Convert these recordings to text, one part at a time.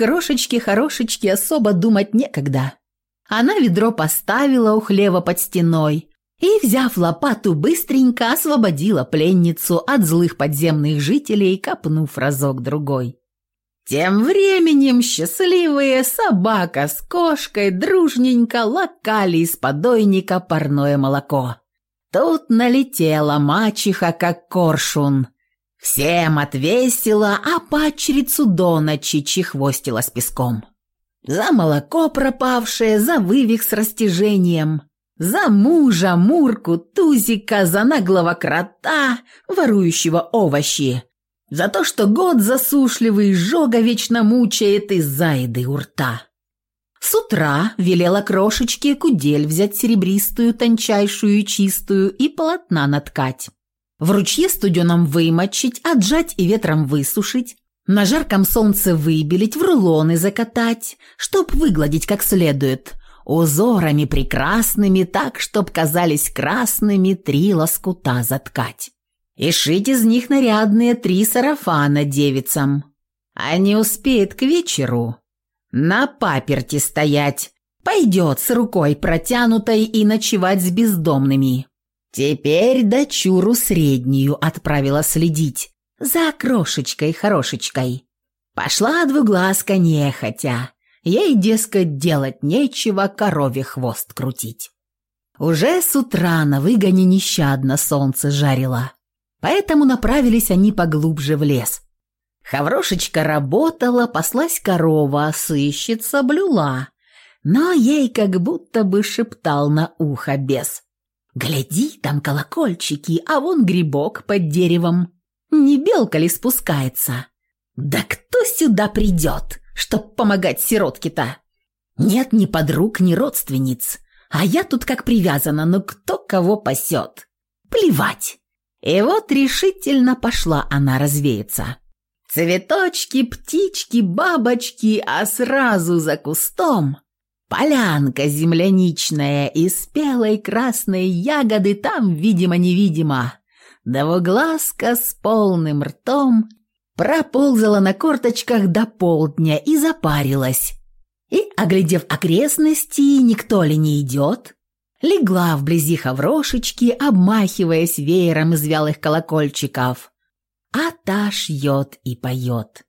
крошечке-хорошечке особо думать некогда. Она ведро поставила у хлева под стеной и, взяв лопату, быстренько освободила пленницу от злых подземных жителей, копнув разок-другой. Тем временем счастливые собака с кошкой дружненько лакали из подойника парное молоко. Тут налетела мачеха, как коршун. Всем отвесила, а падчерицу до ночи чехвостила с песком. За молоко пропавшее, за вывих с растяжением, за мужа, Мурку, Тузика, за наглого крота, ворующего овощи, за то, что год засушливый жога вечно мучает из-за еды у рта. С утра велела крошечке кудель взять серебристую, тончайшую и чистую и полотна наткать. В ручье студеном вымочить, отжать и ветром высушить, на жарком солнце выбелить, в рулоны закатать, чтоб выгладить как следует, узорами прекрасными, так, чтоб казались красными три лоскута заткать. И шить из них нарядные три сарафана девицам. А не успеет к вечеру, на паперти стоять. Пойдет с рукой протянутой и ночевать с бездомными. Теперь дочуру среднюю отправила следить. За крошечкой-хорошечкой. Пошла двуглазка нехотя. Ей, дескать, делать нечего, корове хвост крутить. Уже с утра на выгоне нещадно солнце жарило. Поэтому направились они поглубже в лес. Хаврошечка работала, паслась корова, сыщица блюла. Но ей как будто бы шептал на ухо бес. «Гляди, там колокольчики, а вон грибок под деревом. Не белка ли спускается? Да кто сюда придет, чтоб помогать сиротке-то? Нет ни подруг, ни родственниц. А я тут как привязана, но кто кого пасет? Плевать!» И вот решительно пошла она развеяться. Цветочки, птички, бабочки, а сразу за кустом полянка земляничная и спелой красной ягоды там, видимо-невидимо. Двуглазка с полным ртом проползала на корточках до полдня и запарилась. И, оглядев окрестности, никто ли не идет, легла вблизи хаврошечки, обмахиваясь веером из вялых колокольчиков а та шьет и поет.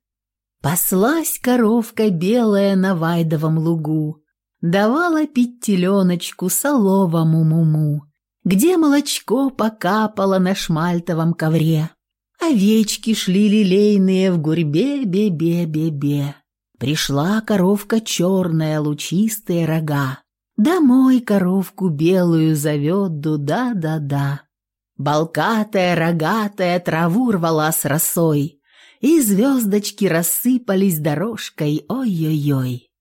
Паслась коровка белая на вайдовом лугу, давала пить теленочку соловому муму, где молочко покапало на шмальтовом ковре. Овечки шли лилейные в гурьбе бе-бе-бе-бе. Пришла коровка черная, лучистые рога. Домой коровку белую зовет дуда-да-да. Болкатая, рогатая траву рвала с росой, и звездочки рассыпались дорожкой, ой-ой-ой.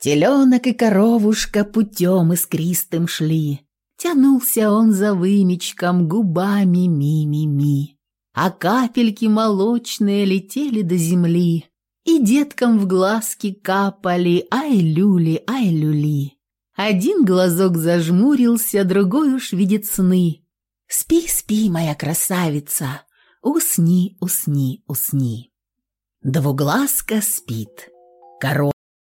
Теленок и коровушка путем искристым шли, Тянулся он за вымечком губами ми-ми-ми, А капельки молочные летели до земли, И деткам в глазки капали, ай-люли, ай-люли. Один глазок зажмурился, другой уж видит сны, Спи, спи, моя красавица, усни, усни, усни. Двуглазка спит. Корова